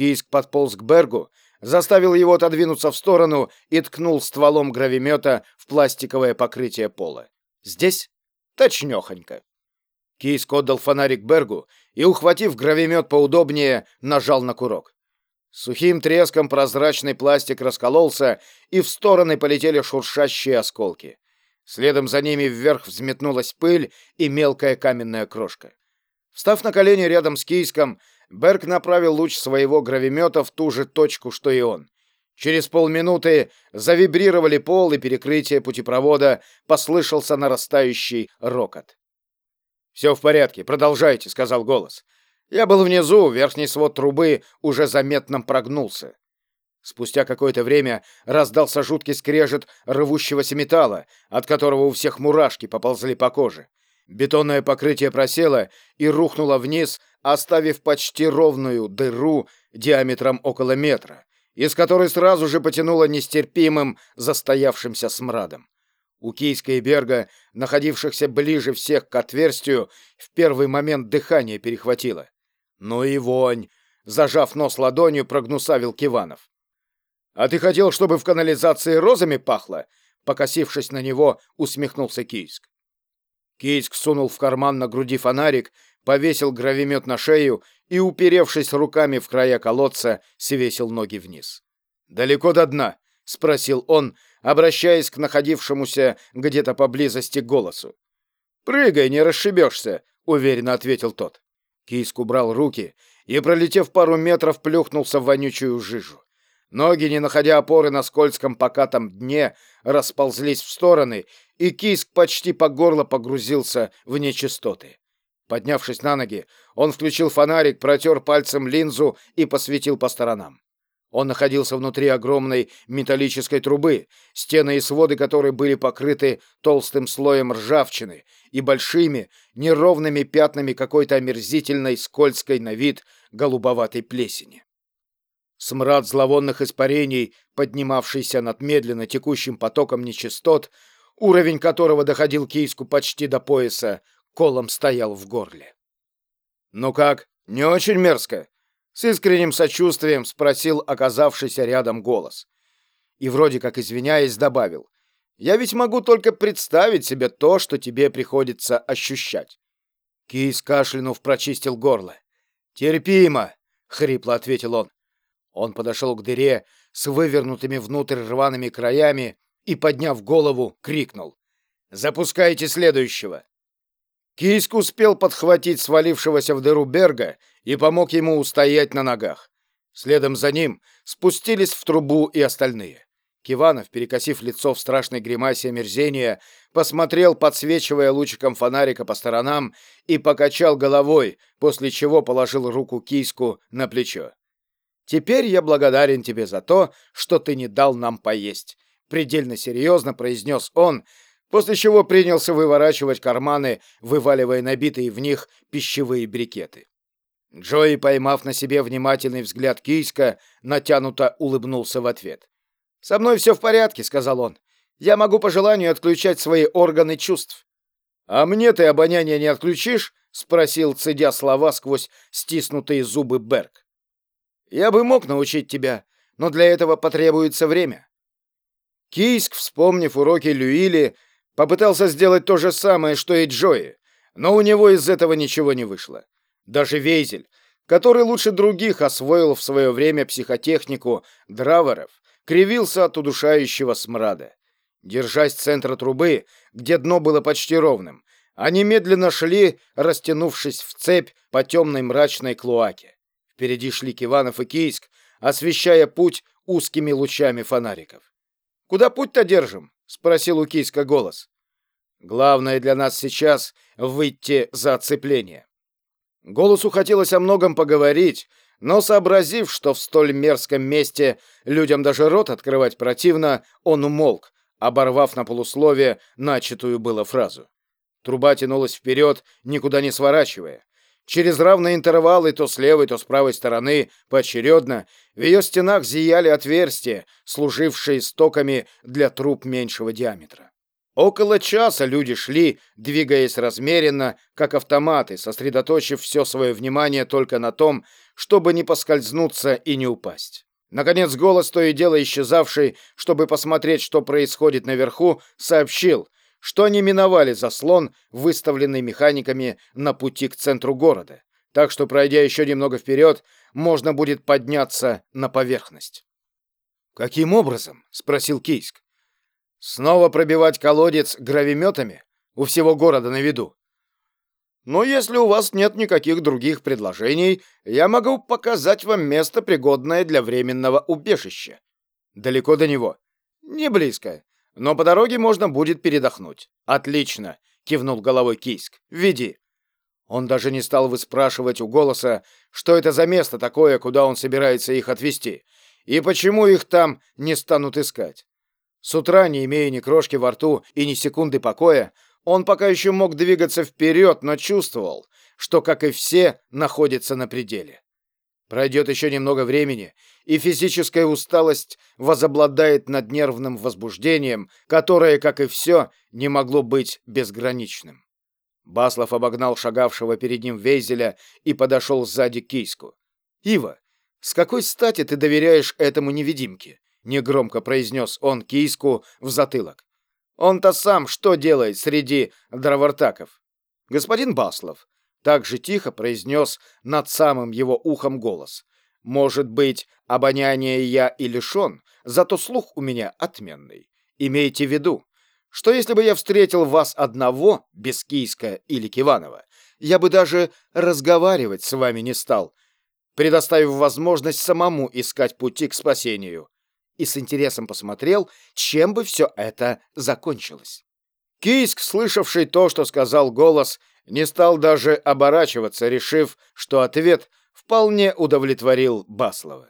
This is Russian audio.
Кийск подполз к Бергу, заставил его отодвинуться в сторону и ткнул стволом гравимета в пластиковое покрытие пола. Здесь точнёхонько. Кийск отдал фонарик Бергу и, ухватив гравимет поудобнее, нажал на курок. Сухим треском прозрачный пластик раскололся, и в стороны полетели шуршащие осколки. Следом за ними вверх взметнулась пыль и мелкая каменная крошка. Встав на колени рядом с Кийском, Берг направил луч своего гравимета в ту же точку, что и он. Через полминуты завибрировали пол и перекрытие путепровода, послышался нарастающий рокот. «Все в порядке, продолжайте», — сказал голос. Я был внизу, верхний свод трубы уже заметно прогнулся. Спустя какое-то время раздался жуткий скрежет рвущегося металла, от которого у всех мурашки поползли по коже. Бетонное покрытие просело и рухнуло вниз, оставив почти ровную дыру диаметром около метра, из которой сразу же потянуло нестерпимым застоявшимся смрадом. У Кийска и Берга, находившихся ближе всех к отверстию, в первый момент дыхание перехватило. «Ну и вонь!» — зажав нос ладонью, прогнусавил Киванов. «А ты хотел, чтобы в канализации розами пахло?» Покосившись на него, усмехнулся Кийск. Кийск сунул в карман на груди фонарик, повесил гравимет на шею и, уперевшись руками в края колодца, свесил ноги вниз. «Далеко до дна?» — спросил он, обращаясь к находившемуся где-то поблизости голосу. «Прыгай, не расшибешься», — уверенно ответил тот. Кийск убрал руки и, пролетев пару метров, плюхнулся в вонючую жижу. Ноги, не находя опоры на скользком покатом дне, расползлись в стороны, и Кийск почти по горло погрузился в нечистоты. Поднявшись на ноги, он включил фонарик, протер пальцем линзу и посветил по сторонам. Он находился внутри огромной металлической трубы, стены и своды которой были покрыты толстым слоем ржавчины и большими, неровными пятнами какой-то омерзительной, скользкой на вид голубоватой плесени. Смрад зловонных испарений, поднимавшийся над медленно текущим потоком нечистот, уровень которого доходил кийску почти до пояса, колом стоял в горле. «Ну как, не очень мерзко?» С искренним сочувствием спросил оказавшийся рядом голос. И вроде как извиняясь, добавил. «Я ведь могу только представить себе то, что тебе приходится ощущать». Кис, кашлянув, прочистил горло. «Терпимо!» — хрипло ответил он. Он подошел к дыре с вывернутыми внутрь рваными краями и, подняв голову, крикнул. «Запускайте следующего!» Кийск успел подхватить свалившегося в дыру Берга и помог ему устоять на ногах. Следом за ним спустились в трубу и остальные. Киванов, перекосив лицо в страшной гримасе омерзения, посмотрел, подсвечивая лучиком фонарика по сторонам, и покачал головой, после чего положил руку киску на плечо. «Теперь я благодарен тебе за то, что ты не дал нам поесть», — предельно серьезно произнес он, после чего принялся выворачивать карманы, вываливая набитые в них пищевые брикеты. Джои, поймав на себе внимательный взгляд Кийска, натянуто улыбнулся в ответ. «Со мной все в порядке», — сказал он. «Я могу по желанию отключать свои органы чувств». «А мне ты обоняние не отключишь?» — спросил, цедя слова сквозь стиснутые зубы Берг. «Я бы мог научить тебя, но для этого потребуется время». Кийск, вспомнив уроки Люили, попытался сделать то же самое, что и Джои, но у него из этого ничего не вышло. Даже Вейзель, который лучше других освоил в свое время психотехнику драверов, кривился от удушающего смрада. Держась центра трубы, где дно было почти ровным, они медленно шли, растянувшись в цепь по темной мрачной клоаке. Впереди шли Киванов и Кийск, освещая путь узкими лучами фонариков. «Куда путь-то держим?» — спросил у Кийска голос. «Главное для нас сейчас — выйти за оцепление. Голосу хотелось о многом поговорить, но сообразив, что в столь мерзком месте людям даже рот открывать противно, он умолк, оборвав на полусловие начатую было фразу. Труба тянулась вперед, никуда не сворачивая. Через равные интервалы то с левой, то с правой стороны, поочередно, в ее стенах зияли отверстия, служившие стоками для труб меньшего диаметра. Около часа люди шли, двигаясь размеренно, как автоматы, сосредоточив все свое внимание только на том, чтобы не поскользнуться и не упасть. Наконец голос, то и дело исчезавший, чтобы посмотреть, что происходит наверху, сообщил, что они миновали заслон, выставленный механиками на пути к центру города. Так что, пройдя еще немного вперед, можно будет подняться на поверхность. «Каким образом?» — спросил Кийск. «Снова пробивать колодец гравиметами? У всего города на виду?» «Но если у вас нет никаких других предложений, я могу показать вам место, пригодное для временного убежища. Далеко до него?» «Не близко. Но по дороге можно будет передохнуть. Отлично, кивнул головой Кийск. Веди. Он даже не стал выспрашивать у голоса, что это за место такое, куда он собирается их отвезти, и почему их там не станут искать. С утра, не имея ни крошки во рту и ни секунды покоя, он пока еще мог двигаться вперед, но чувствовал, что, как и все, находится на пределе. Пройдет еще немного времени, и физическая усталость возобладает над нервным возбуждением, которое, как и все, не могло быть безграничным. Баслов обогнал шагавшего перед ним Вейзеля и подошел сзади к Кийску. «Ива, с какой стати ты доверяешь этому невидимке?» — негромко произнес он Кийску в затылок. «Он-то сам что делает среди дровартаков?» «Господин Баслов, так же тихо произнес над самым его ухом голос. «Может быть, обоняние я и лишен, зато слух у меня отменный. Имейте в виду, что если бы я встретил вас одного, без Кийска или Киванова, я бы даже разговаривать с вами не стал, предоставив возможность самому искать пути к спасению. И с интересом посмотрел, чем бы все это закончилось. Кийск, слышавший то, что сказал голос, не стал даже оборачиваться, решив, что ответ вполне удовлетворил Баслова.